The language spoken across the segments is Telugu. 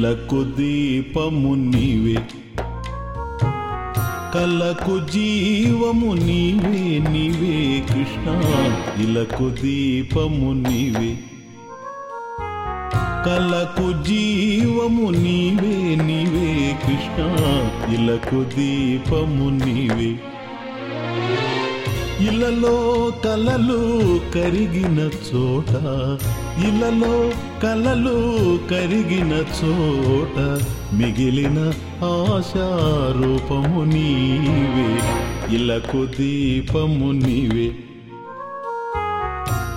ఇలకు దీపము నీవే. కలకు జీవము నీవే నీవే కృష్ణ. ఇలకు దీపము నీవే. కలకు జీవము నీవే నీవే కృష్ణ. ఇలకు దీపము నీవే. ఇలలో కలలు కరిగిన చోట ఇలలో కలలు కరిగిన చోట మిగిలిన ఆశారూపము నీవే ఇలకు దీపము నీవే.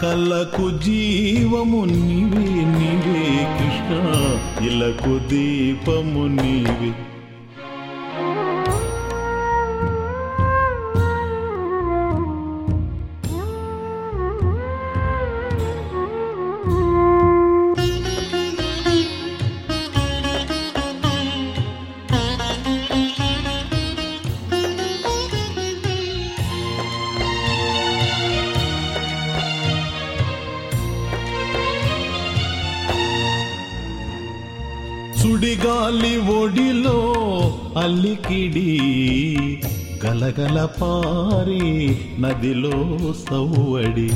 కళ్ళకు జీవము నీవే నీవే కృష్ణ ఇలకు దీపము నీవే. సుడిగాలి ఒడిలో అల్లికిడి గలగల పారి నదిలో సవ్వడి.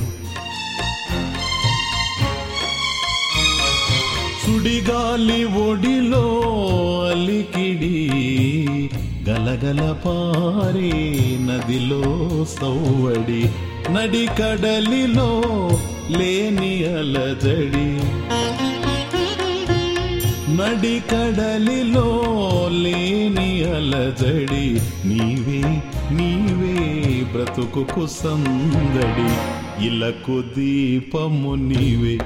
సుడిగాలి ఒడిలో అలికిడి గలగల పారి నదిలో సవ్వడి. నడి కడలిలో లేని అలజడి. నడి కడలిలో లేని అలజడి. నీవే నీవే బ్రతుకు సందడి ఇలకు దీపము నీవే.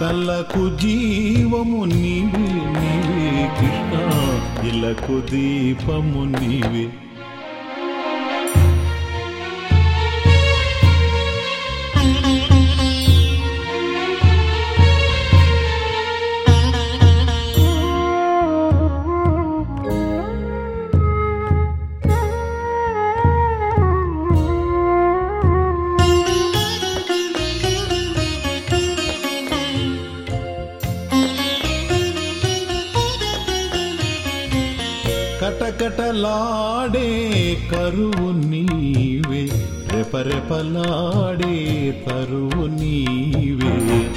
కళ్ళకు జీవము నీవే నీవే కృష్ణ. ఇలకు దీపము నీవే. రెపరెపలాడే కరువు నీవే. రెపరెపలాడే తరువు నీవే.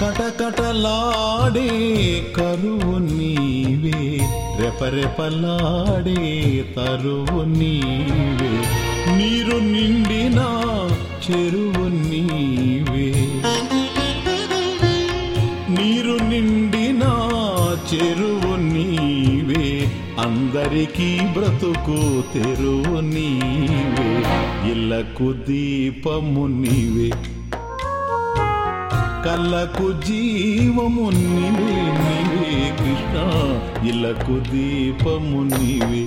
కటకటలాడే కరువు నీవే. రెపరెపలాడే తరువు నీవే. నీరు నిండిన చెరువు అందరికీ బ్రతుకు తెరువు నీవే ఇళ్ళకు దీపము నీవే. కళ్ళకు జీవము నీవే నీవే కృష్ణ ఇళ్ళకు దీపము నీవే.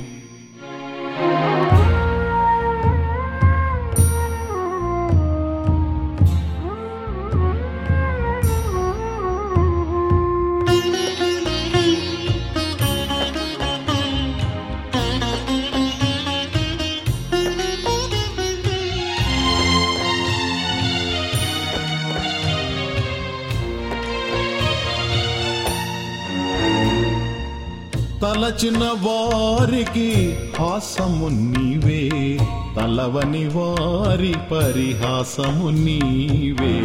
తలచిన వారికి హాసము నీవే. తలవని వారి పరిహాసము నీవే.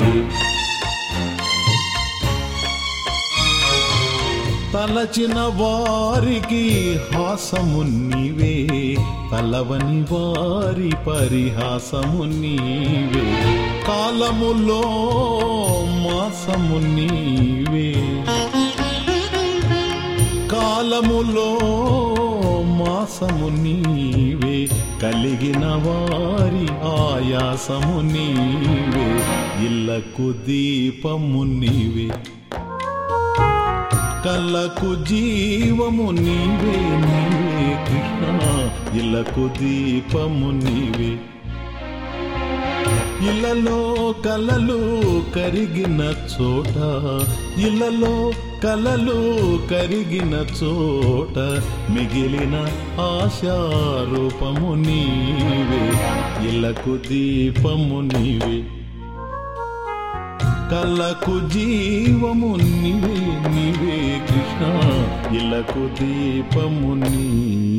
తలచిన వారికి హాసము నీవే. తలవని వారి పరిహాసము నీవే. కాలములో మాసము నీవే. కాలములో మాసము నీవే కలిగిన వారి ఆయాసము నీవే ఇళ్ళకు దీపము నీవే. కళ్ళకు జీవము నీవే నీవే కృష్ణ ఇళ్ళకు దీపము నీవే. ఇళ్ళలో కలలు కరిగిన చోట ఇళ్ళలో కలలు కరిగిన చోట మిగిలిన ఆశారూపము నీవే ఇళ్ళకు దీపము నీవే. కళ్ళకు జీవము నీవే నీవే కృష్ణ ఇళ్ళకు దీపము నీవే.